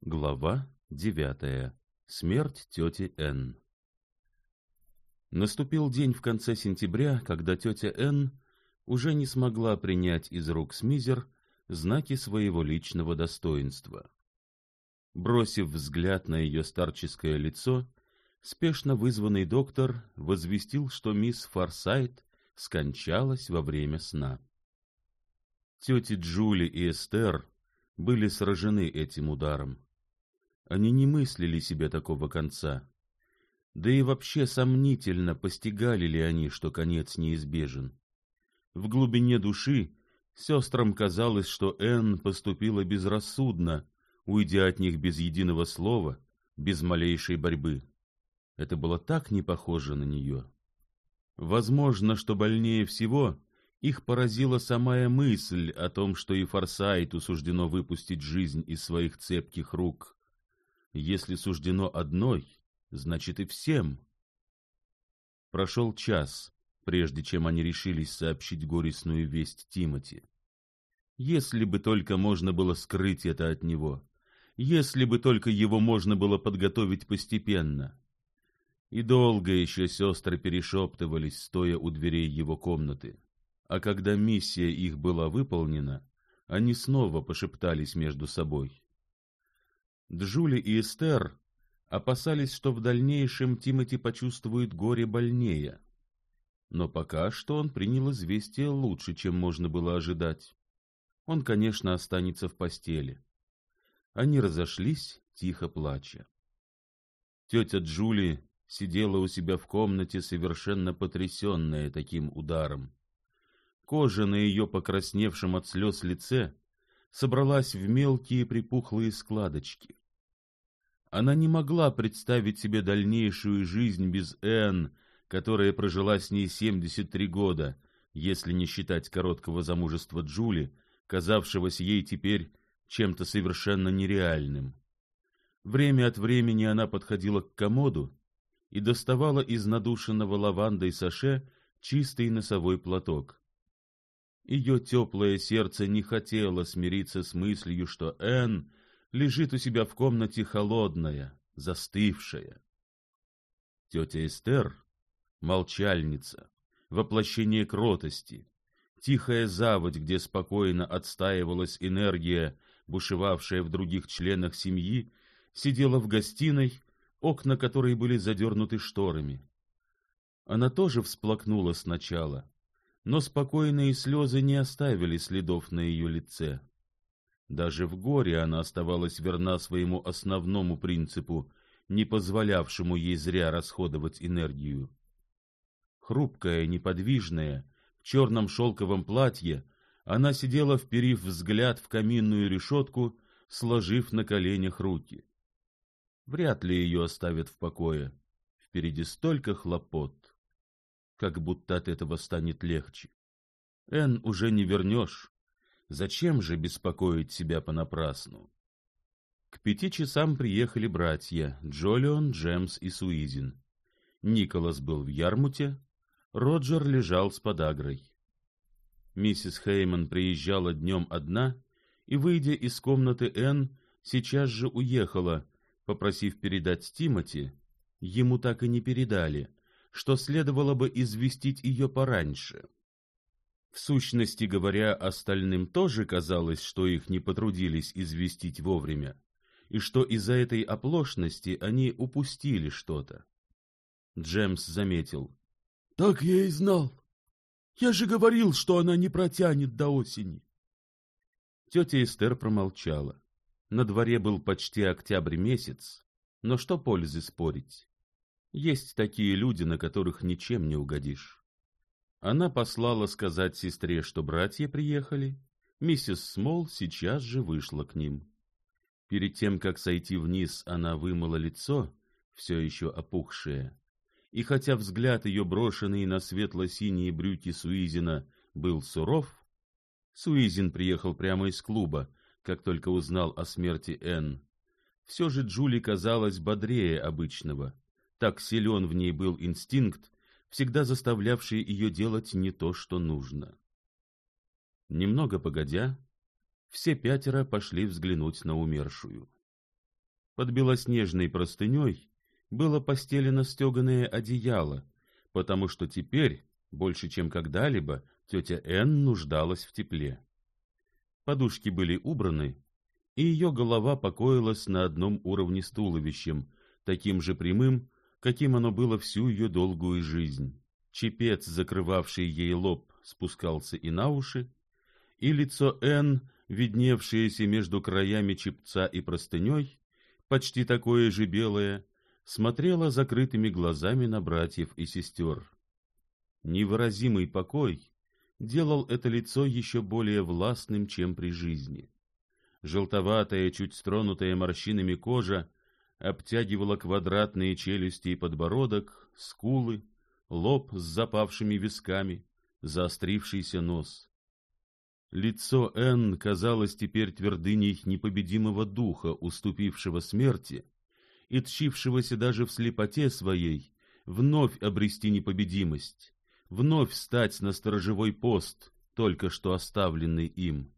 Глава девятая. Смерть тети Н. Наступил день в конце сентября, когда тетя Н уже не смогла принять из рук Смизер знаки своего личного достоинства. Бросив взгляд на ее старческое лицо, спешно вызванный доктор возвестил, что мисс Форсайт скончалась во время сна. Тети Джули и Эстер были сражены этим ударом. Они не мыслили себе такого конца. Да и вообще сомнительно, постигали ли они, что конец неизбежен. В глубине души сестрам казалось, что Энн поступила безрассудно, уйдя от них без единого слова, без малейшей борьбы. Это было так не похоже на нее. Возможно, что больнее всего их поразила самая мысль о том, что и Форсайту суждено выпустить жизнь из своих цепких рук — если суждено одной, значит и всем. Прошел час, прежде чем они решились сообщить горестную весть Тимати. Если бы только можно было скрыть это от него, если бы только его можно было подготовить постепенно. И долго еще сестры перешептывались, стоя у дверей его комнаты. А когда миссия их была выполнена, они снова пошептались между собой. Джули и Эстер опасались, что в дальнейшем Тимати почувствует горе больнее. Но пока что он принял известие лучше, чем можно было ожидать. Он, конечно, останется в постели. Они разошлись, тихо плача. Тетя Джули сидела у себя в комнате, совершенно потрясенная таким ударом. Кожа на ее покрасневшем от слез лице собралась в мелкие припухлые складочки. Она не могла представить себе дальнейшую жизнь без Энн, которая прожила с ней 73 года, если не считать короткого замужества Джули, казавшегося ей теперь чем-то совершенно нереальным. Время от времени она подходила к комоду и доставала из надушенного лавандой саше чистый носовой платок. Ее теплое сердце не хотело смириться с мыслью, что Энн лежит у себя в комнате холодная, застывшая. Тетя Эстер, молчальница, воплощение кротости, тихая заводь, где спокойно отстаивалась энергия, бушевавшая в других членах семьи, сидела в гостиной, окна которой были задернуты шторами. Она тоже всплакнула сначала, но спокойные слезы не оставили следов на ее лице. Даже в горе она оставалась верна своему основному принципу, не позволявшему ей зря расходовать энергию. Хрупкая, неподвижная, в черном шелковом платье, она сидела, вперив взгляд в каминную решетку, сложив на коленях руки. Вряд ли ее оставят в покое. Впереди столько хлопот. Как будто от этого станет легче. Эн уже не вернешь. Зачем же беспокоить себя понапрасну? К пяти часам приехали братья Джолион, Джемс и Суизин. Николас был в Ярмуте, Роджер лежал с подагрой. Миссис Хейман приезжала днем одна и, выйдя из комнаты Энн, сейчас же уехала, попросив передать Тимати, ему так и не передали, что следовало бы известить ее пораньше. В сущности говоря, остальным тоже казалось, что их не потрудились известить вовремя, и что из-за этой оплошности они упустили что-то. Джемс заметил. — Так я и знал. Я же говорил, что она не протянет до осени. Тетя Эстер промолчала. На дворе был почти октябрь месяц, но что пользы спорить? Есть такие люди, на которых ничем не угодишь. Она послала сказать сестре, что братья приехали. Миссис Смол сейчас же вышла к ним. Перед тем, как сойти вниз, она вымыла лицо, все еще опухшее. И хотя взгляд ее, брошенный на светло-синие брюки Суизина, был суров, Суизин приехал прямо из клуба, как только узнал о смерти Энн. Все же Джули казалась бодрее обычного. Так силен в ней был инстинкт, всегда заставлявшие ее делать не то, что нужно. Немного погодя, все пятеро пошли взглянуть на умершую. Под белоснежной простыней было постелено стеганое одеяло, потому что теперь, больше чем когда-либо, тетя Энн нуждалась в тепле. Подушки были убраны, и ее голова покоилась на одном уровне с туловищем, таким же прямым, каким оно было всю ее долгую жизнь. Чепец, закрывавший ей лоб, спускался и на уши, и лицо Энн, видневшееся между краями чепца и простыней, почти такое же белое, смотрела закрытыми глазами на братьев и сестер. Невыразимый покой делал это лицо еще более властным, чем при жизни. Желтоватая, чуть стронутая морщинами кожа обтягивала квадратные челюсти и подбородок, скулы, лоб с запавшими висками, заострившийся нос. Лицо Энн казалось теперь твердыней непобедимого духа, уступившего смерти и тщившегося даже в слепоте своей вновь обрести непобедимость, вновь стать на сторожевой пост, только что оставленный им.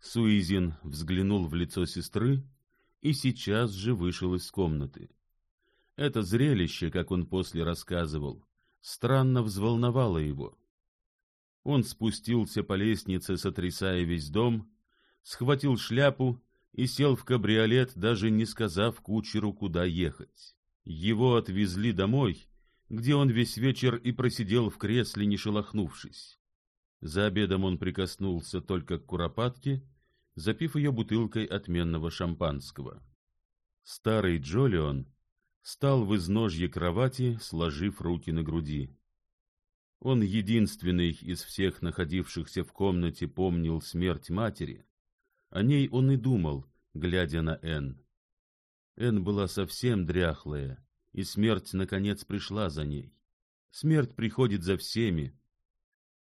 Суизин взглянул в лицо сестры и сейчас же вышел из комнаты. Это зрелище, как он после рассказывал, странно взволновало его. Он спустился по лестнице, сотрясая весь дом, схватил шляпу и сел в кабриолет, даже не сказав кучеру, куда ехать. Его отвезли домой, где он весь вечер и просидел в кресле, не шелохнувшись. За обедом он прикоснулся только к куропатке запив ее бутылкой отменного шампанского. Старый Джолион стал в изножье кровати, сложив руки на груди. Он единственный из всех находившихся в комнате помнил смерть матери. О ней он и думал, глядя на Энн. Энн была совсем дряхлая, и смерть, наконец, пришла за ней. Смерть приходит за всеми.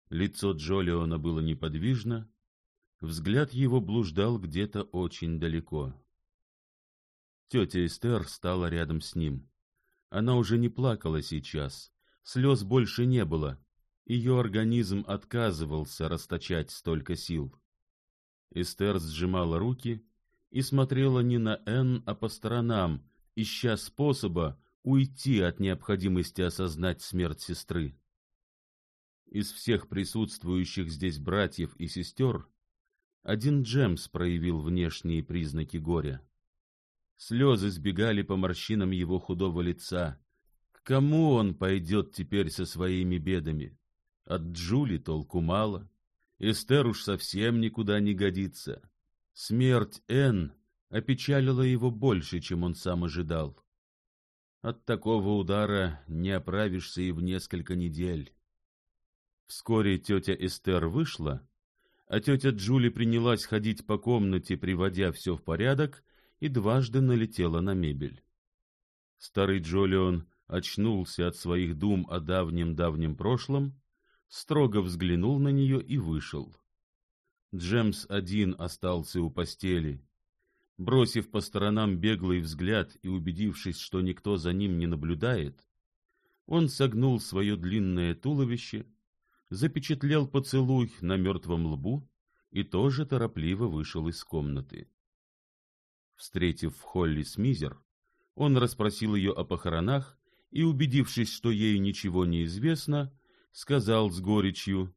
Лицо Джолиона было неподвижно, Взгляд его блуждал где-то очень далеко. Тетя Эстер стала рядом с ним. Она уже не плакала сейчас, слез больше не было, ее организм отказывался расточать столько сил. Эстер сжимала руки и смотрела не на Энн, а по сторонам, ища способа уйти от необходимости осознать смерть сестры. Из всех присутствующих здесь братьев и сестер один Джемс проявил внешние признаки горя. Слезы сбегали по морщинам его худого лица. К кому он пойдет теперь со своими бедами? От Джули толку мало. Эстер уж совсем никуда не годится. Смерть Энн опечалила его больше, чем он сам ожидал. От такого удара не оправишься и в несколько недель. Вскоре тетя Эстер вышла, а тетя Джули принялась ходить по комнате, приводя все в порядок, и дважды налетела на мебель. Старый Джолион очнулся от своих дум о давнем-давнем прошлом, строго взглянул на нее и вышел. Джемс один остался у постели. Бросив по сторонам беглый взгляд и убедившись, что никто за ним не наблюдает, он согнул свое длинное туловище, запечатлел поцелуй на мертвом лбу и тоже торопливо вышел из комнаты. Встретив в холле Смизер, он расспросил ее о похоронах и, убедившись, что ей ничего не известно, сказал с горечью,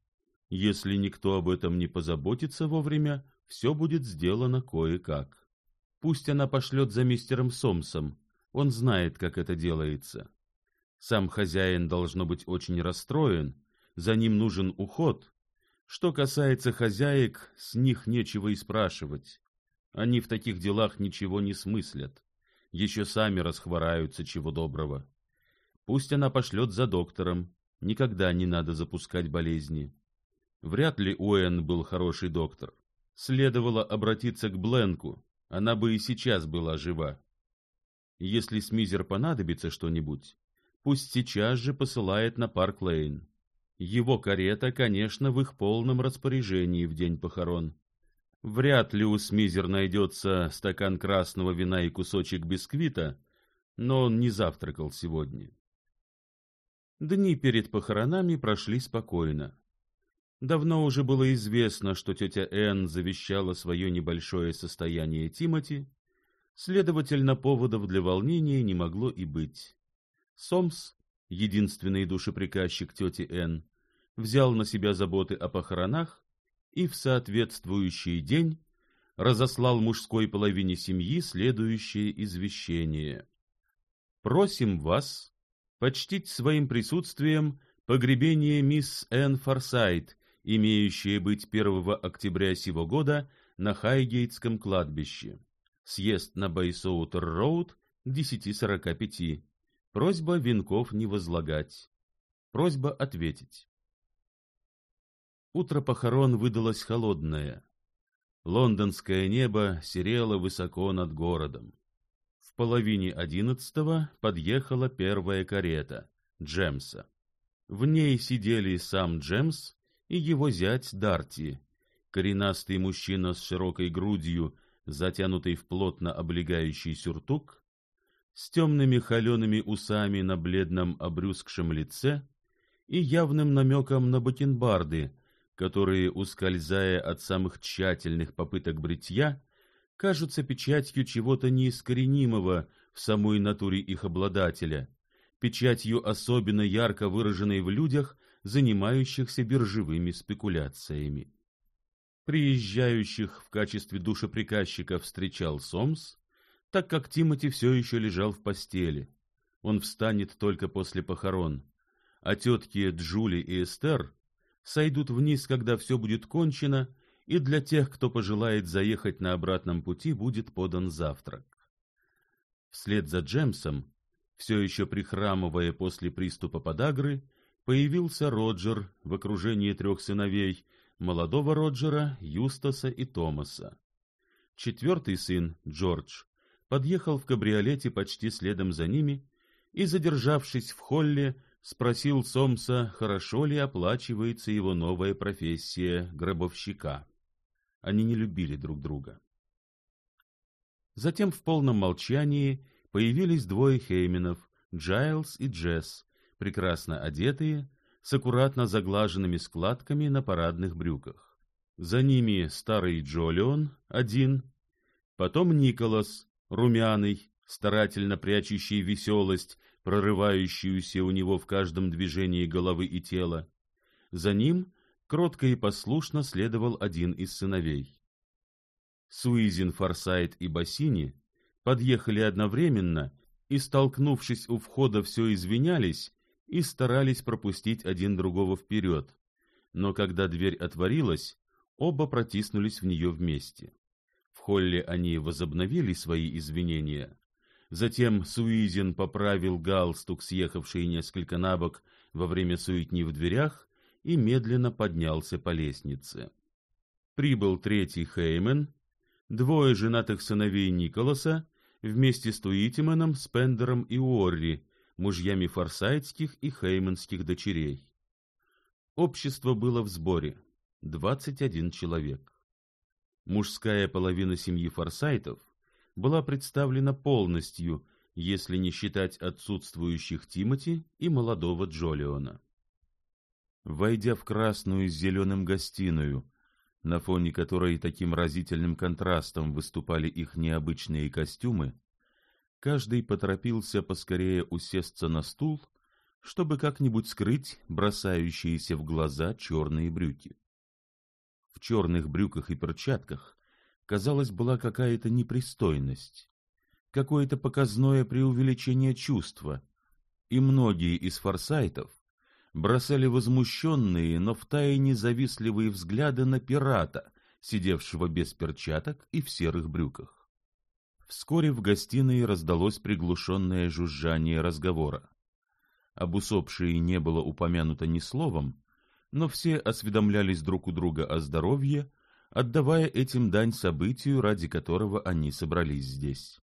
«Если никто об этом не позаботится вовремя, все будет сделано кое-как. Пусть она пошлет за мистером Сомсом, он знает, как это делается. Сам хозяин должно быть очень расстроен, за ним нужен уход, что касается хозяек, с них нечего и спрашивать. Они в таких делах ничего не смыслят, еще сами расхвораются чего доброго. Пусть она пошлет за доктором, никогда не надо запускать болезни. Вряд ли Уэн был хороший доктор. Следовало обратиться к Бленку, она бы и сейчас была жива. Если Смизер понадобится что-нибудь, пусть сейчас же посылает на Парк-Лейн. Его карета, конечно, в их полном распоряжении в день похорон. Вряд ли у Смизер найдется стакан красного вина и кусочек бисквита, но он не завтракал сегодня. Дни перед похоронами прошли спокойно. Давно уже было известно, что тетя Энн завещала свое небольшое состояние Тимати, следовательно, поводов для волнения не могло и быть. Сомс, единственный душеприказчик тети Энн, взял на себя заботы о похоронах и в соответствующий день разослал мужской половине семьи следующее извещение. Просим вас почтить своим присутствием погребение мисс Энн Форсайт, имеющее быть 1 октября сего года на Хайгейтском кладбище. Съезд на Бейсуотер-Роуд 10.45. Просьба венков не возлагать. Просьба ответить. Утро похорон выдалось холодное. Лондонское небо серело высоко над городом. В половине одиннадцатого подъехала первая карета Джемса. В ней сидели сам Джемс и его зять Дарти, коренастый мужчина с широкой грудью, затянутый в плотно облегающий сюртук, с темными холеными усами на бледном обрюзгшем лице и явным намеком на бакенбарды — которые, ускользая от самых тщательных попыток бритья, кажутся печатью чего-то неискоренимого в самой натуре их обладателя, печатью особенно ярко выраженной в людях, занимающихся биржевыми спекуляциями. Приезжающих в качестве душеприказчика встречал Сомс, так как Тимати все еще лежал в постели. Он встанет только после похорон, а тетки Джули и Эстер сойдут вниз, когда все будет кончено, и для тех, кто пожелает заехать на обратном пути, будет подан завтрак. Вслед за Джемсом, все еще прихрамывая после приступа подагры, появился Роджер в окружении трех сыновей, молодого Роджера, Юстаса и Томаса. Четвертый сын, Джордж, подъехал в кабриолете почти следом за ними и, задержавшись в холле, спросил Сомса, хорошо ли оплачивается его новая профессия гробовщика. Они не любили друг друга. Затем в полном молчании появились двое Хейменов, Джайлс и Джесс, прекрасно одетые, с аккуратно заглаженными складками на парадных брюках. За ними старый Джолион, один, потом Николас, румяный, старательно прячущий веселость прорывающуюся у него в каждом движении головы и тела. За ним кротко и послушно следовал один из сыновей. Суизин, Форсайт и Бассини подъехали одновременно и, столкнувшись у входа, все извинялись и старались пропустить один другого вперед. Но когда дверь отворилась, оба протиснулись в нее вместе. В холле они возобновили свои извинения, Затем Суизин поправил галстук, съехавший несколько на бок во время суетни в дверях, и медленно поднялся по лестнице. Прибыл третий Хеймен, двое женатых сыновей Николаса вместе с Туитиманом, Спендером и Уорри, мужьями форсайтских и хейменских дочерей. Общество было в сборе, 21 человек. Мужская половина семьи форсайтов была представлена полностью, если не считать отсутствующих Тимати и молодого Джолиона. Войдя в красную с зеленым гостиную, на фоне которой таким разительным контрастом выступали их необычные костюмы, каждый поторопился поскорее усесться на стул, чтобы как-нибудь скрыть бросающиеся в глаза черные брюки. В черных брюках и перчатках казалось, была какая-то непристойность, какое-то показное преувеличение чувства, и многие из форсайтов бросали возмущенные, но втайне завистливые взгляды на пирата, сидевшего без перчаток и в серых брюках. Вскоре в гостиной раздалось приглушенное жужжание разговора. Об усопшей не было упомянуто ни словом, но все осведомлялись друг у друга о здоровье отдавая этим дань событию, ради которого они собрались здесь.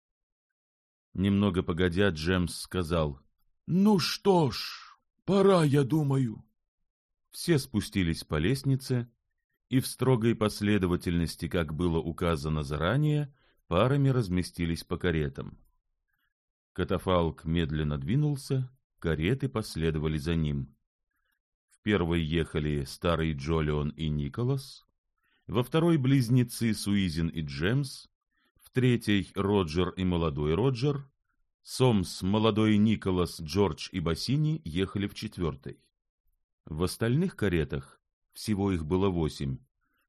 Немного погодя, Джемс сказал, «Ну что ж, пора, я думаю». Все спустились по лестнице, и в строгой последовательности, как было указано заранее, парами разместились по каретам. Катафалк медленно двинулся, кареты последовали за ним. В первой ехали старый Джолион и Николас, во второй близнецы Суизин и Джемс, в третьей Роджер и молодой Роджер, Сомс, молодой Николас, Джордж и Бассини ехали в четвертой. В остальных каретах, всего их было восемь,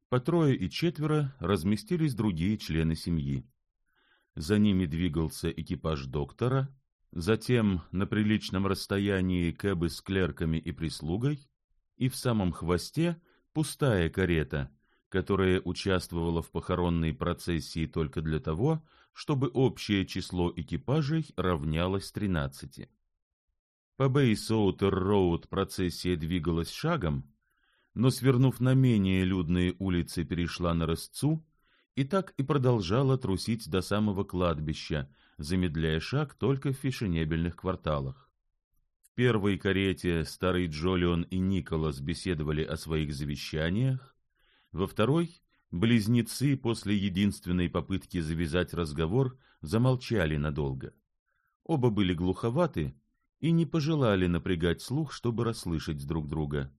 по трое и четверо разместились другие члены семьи. За ними двигался экипаж доктора, затем на приличном расстоянии кэбы с клерками и прислугой, и в самом хвосте пустая карета, которая участвовала в похоронной процессии только для того, чтобы общее число экипажей равнялось 13. По Бейсуотер-Роуд процессия двигалась шагом, но, свернув на менее людные улицы, перешла на рысцу и так и продолжала трусить до самого кладбища, замедляя шаг только в фешенебельных кварталах. В первой карете старый Джолион и Николас беседовали о своих завещаниях, во второй, близнецы после единственной попытки завязать разговор замолчали надолго. Оба были глуховаты и не пожелали напрягать слух, чтобы расслышать друг друга.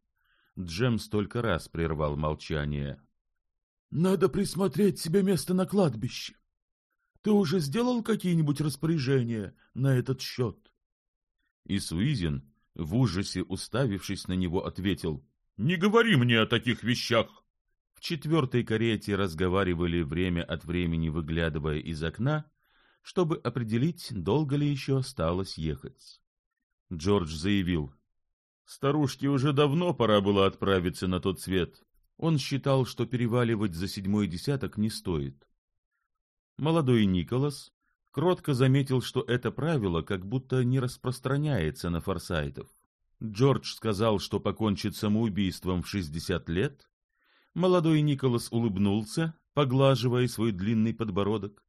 Джем столько раз прервал молчание. — Надо присмотреть себе место на кладбище. Ты уже сделал какие-нибудь распоряжения на этот счет? И Суизин, в ужасе уставившись на него, ответил. — Не говори мне о таких вещах! В четвертой карете разговаривали время от времени, выглядывая из окна, чтобы определить, долго ли еще осталось ехать. Джордж заявил, «Старушке уже давно пора было отправиться на тот свет». Он считал, что переваливать за седьмой десяток не стоит. Молодой Николас кротко заметил, что это правило как будто не распространяется на форсайтов. Джордж сказал, что покончит самоубийством в 60 лет, Молодой Николас улыбнулся, поглаживая свой длинный подбородок,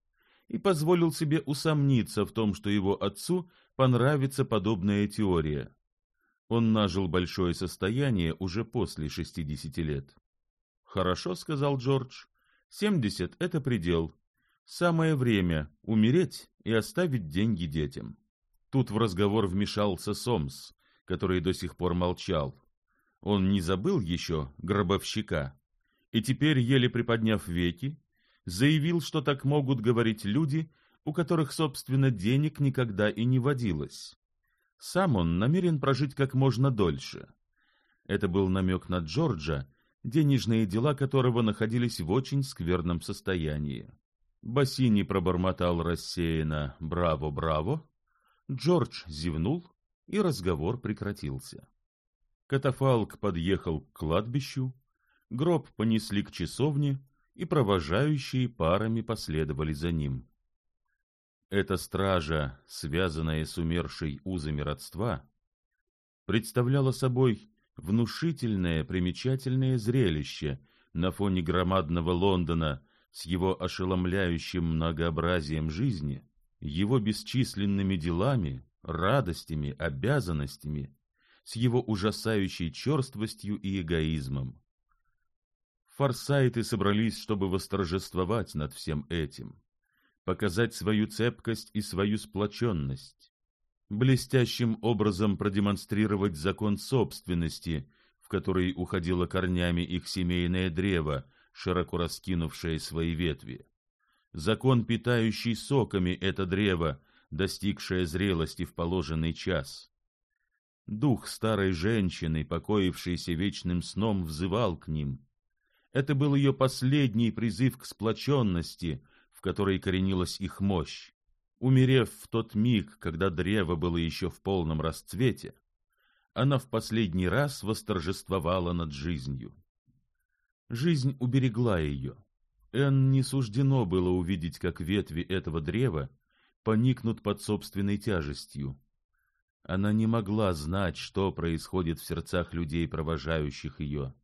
и позволил себе усомниться в том, что его отцу понравится подобная теория. Он нажил большое состояние уже после 60 лет. «Хорошо», — сказал Джордж, — «70 — это предел. Самое время умереть и оставить деньги детям». Тут в разговор вмешался Сомс, который до сих пор молчал. Он не забыл еще гробовщика и теперь, еле приподняв веки, заявил, что так могут говорить люди, у которых, собственно, денег никогда и не водилось. Сам он намерен прожить как можно дольше. Это был намек на Джорджа, денежные дела которого находились в очень скверном состоянии. Бассини пробормотал рассеянно «Браво, браво!» Джордж зевнул, и разговор прекратился. Катафалк подъехал к кладбищу, гроб понесли к часовне, и провожающие парами последовали за ним. Эта стража, связанная с умершей узами родства, представляла собой внушительное примечательное зрелище на фоне громадного Лондона с его ошеломляющим многообразием жизни, его бесчисленными делами, радостями, обязанностями, с его ужасающей черствостью и эгоизмом. Форсайты собрались, чтобы восторжествовать над всем этим, показать свою цепкость и свою сплоченность, блестящим образом продемонстрировать закон собственности, в который уходило корнями их семейное древо, широко раскинувшее свои ветви. Закон, питающий соками это древо, достигшее зрелости в положенный час. Дух старой женщины, покоившийся вечным сном, взывал к ним — это был ее последний призыв к сплоченности, в которой коренилась их мощь. Умерев в тот миг, когда древо было еще в полном расцвете, она в последний раз восторжествовала над жизнью. Жизнь уберегла ее. Энн не суждено было увидеть, как ветви этого древа поникнут под собственной тяжестью. Она не могла знать, что происходит в сердцах людей, провожающих ее.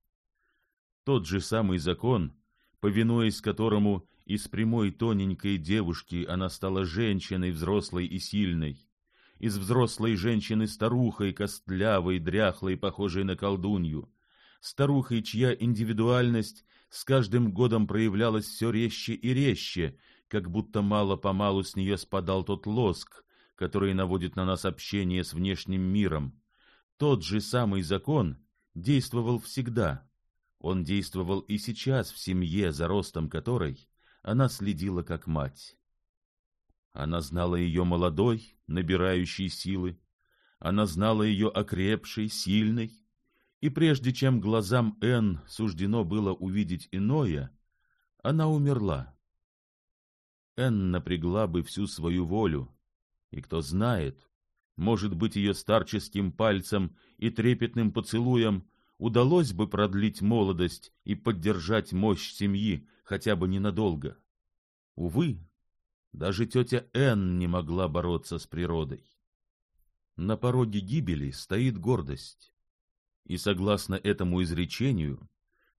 Тот же самый закон, повинуясь которому из прямой тоненькой девушки она стала женщиной взрослой и сильной, из взрослой женщины старухой, костлявой, дряхлой, похожей на колдунью, старухой, чья индивидуальность с каждым годом проявлялась все резче и резче, как будто мало-помалу с нее спадал тот лоск, который наводит на нас общение с внешним миром. Тот же самый закон действовал всегда, он действовал и сейчас в семье за ростом которой она следила как мать. Она знала ее молодой, набирающей силы, она знала ее окрепшей, сильной, и прежде чем глазам Энн суждено было увидеть иное, она умерла. Энн напрягла бы всю свою волю, и кто знает, может быть, ее старческим пальцем и трепетным поцелуем удалось бы продлить молодость и поддержать мощь семьи хотя бы ненадолго. Увы, даже тетя Энн не могла бороться с природой. На пороге гибели стоит гордость. И согласно этому изречению,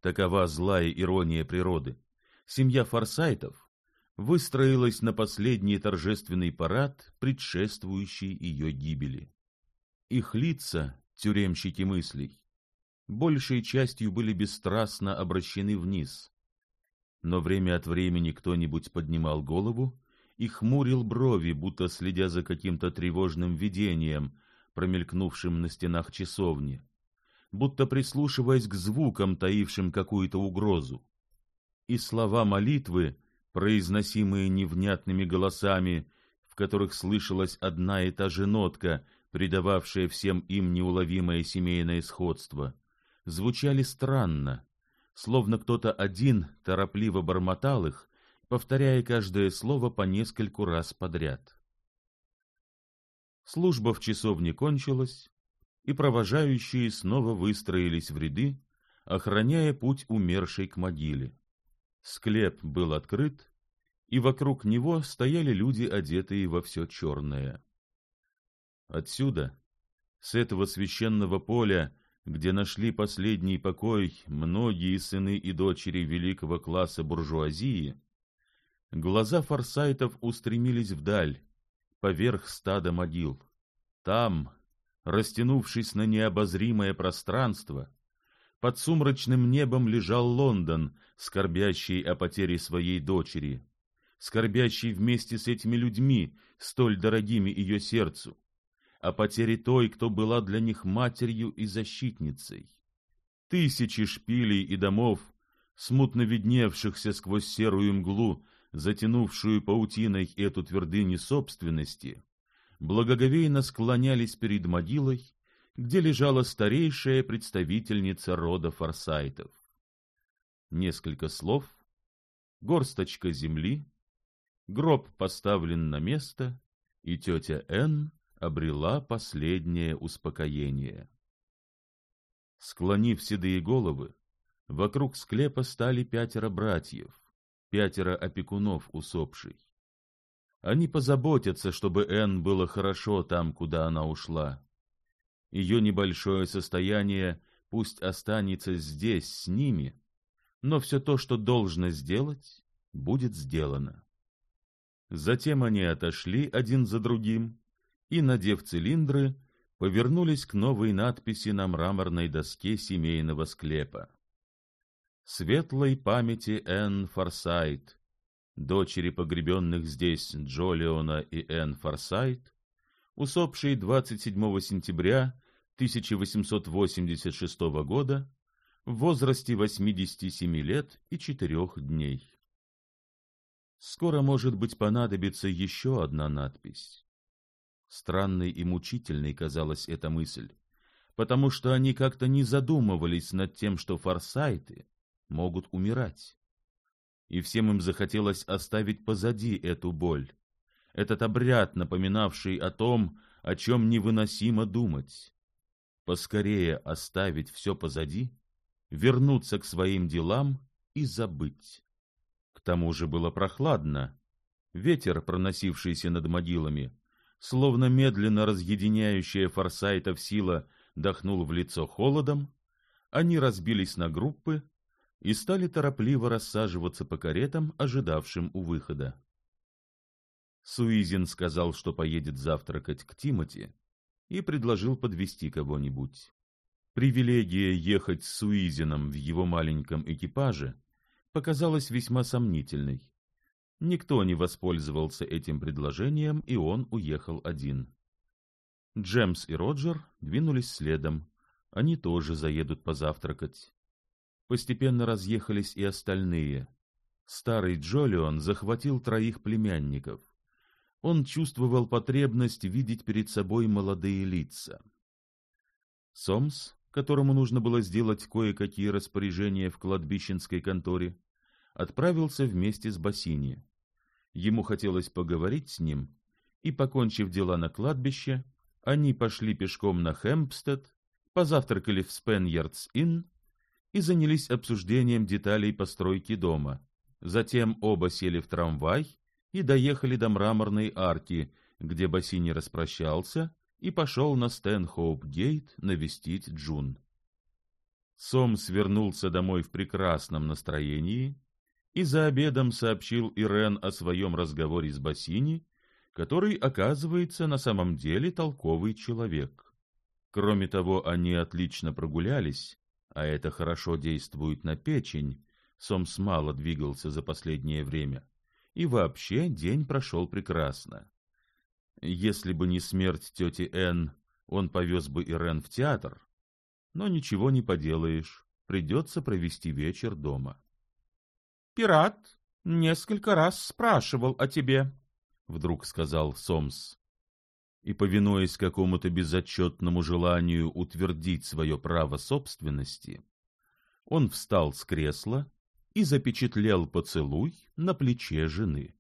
такова злая ирония природы, семья Форсайтов выстроилась на последний торжественный парад, предшествующий ее гибели. Их лица — тюремщики мыслей, большей частью были бесстрастно обращены вниз. Но время от времени кто-нибудь поднимал голову и хмурил брови, будто следя за каким-то тревожным видением, промелькнувшим на стенах часовни, будто прислушиваясь к звукам, таившим какую-то угрозу. И слова молитвы, произносимые невнятными голосами, в которых слышалась одна и та же нотка, придававшая всем им неуловимое семейное сходство, звучали странно, словно кто-то один торопливо бормотал их, повторяя каждое слово по нескольку раз подряд. Служба в часовне кончилась, и провожающие снова выстроились в ряды, охраняя путь умершей к могиле. Склеп был открыт, и вокруг него стояли люди, одетые во все черное. Отсюда, с этого священного поля, где нашли последний покой многие сыны и дочери великого класса буржуазии, глаза форсайтов устремились вдаль, поверх стада могил. Там, растянувшись на необозримое пространство, под сумрачным небом лежал Лондон, скорбящий о потере своей дочери, скорбящий вместе с этими людьми, столь дорогими ее сердцу. А о потере той, кто была для них матерью и защитницей. Тысячи шпилей и домов, смутно видневшихся сквозь серую мглу, затянувшую паутиной эту твердыню собственности, благоговейно склонялись перед могилой, где лежала старейшая представительница рода форсайтов. Несколько слов, горсточка земли, гроб поставлен на место, и тетя Энн обрела последнее успокоение. Склонив седые головы, вокруг склепа стали пятеро братьев, пятеро опекунов усопшей. Они позаботятся, чтобы Энн было хорошо там, куда она ушла. Ее небольшое состояние пусть останется здесь с ними, но все то, что должно сделать, будет сделано. Затем они отошли один за другим, и, надев цилиндры, повернулись к новой надписи на мраморной доске семейного склепа. Светлой памяти Энн Форсайт, дочери погребенных здесь Джолиона и Энн Форсайт, усопшей 27 сентября 1886 года в возрасте 87 лет и 4 дней. Скоро, может быть, понадобится еще одна надпись странной и мучительной казалась эта мысль, потому что они как-то не задумывались над тем, что форсайты могут умирать. И всем им захотелось оставить позади эту боль, этот обряд, напоминавший о том, о чем невыносимо думать. Поскорее оставить все позади, вернуться к своим делам и забыть. К тому же было прохладно. Ветер, проносившийся над могилами, словно медленно разъединяющая форсайтов сила дохнул в лицо холодом, они разбились на группы и стали торопливо рассаживаться по каретам, ожидавшим у выхода. Суизин сказал, что поедет завтракать к Тимоти и предложил подвести кого-нибудь. Привилегия ехать с Суизином в его маленьком экипаже показалась весьма сомнительной, Никто не воспользовался этим предложением, и он уехал один. Джемс и Роджер двинулись следом. Они тоже заедут позавтракать. Постепенно разъехались и остальные. Старый Джолион захватил троих племянников. Он чувствовал потребность видеть перед собой молодые лица. Сомс, которому нужно было сделать кое-какие распоряжения в кладбищенской конторе, отправился вместе с Бассини. Ему хотелось поговорить с ним, и, покончив дела на кладбище, они пошли пешком на Хэмпстед, позавтракали в Спеньярдс-Инн и занялись обсуждением деталей постройки дома. Затем оба сели в трамвай и доехали до мраморной арки, где Бассини распрощался и пошел на Стэнхоуп-гейт навестить Джун. Сомс вернулся домой в прекрасном настроении и за обедом сообщил Ирен о своем разговоре с Бассини, который, оказывается, на самом деле толковый человек. Кроме того, они отлично прогулялись, а это хорошо действует на печень, Сомс мало двигался за последнее время, и вообще день прошел прекрасно. Если бы не смерть тети Энн, он повез бы Ирен в театр, но ничего не поделаешь, придется провести вечер дома. «Пират несколько раз спрашивал о тебе», — вдруг сказал Сомс. И, повинуясь какому-то безотчетному желанию утвердить свое право собственности, он встал с кресла и запечатлел поцелуй на плече жены.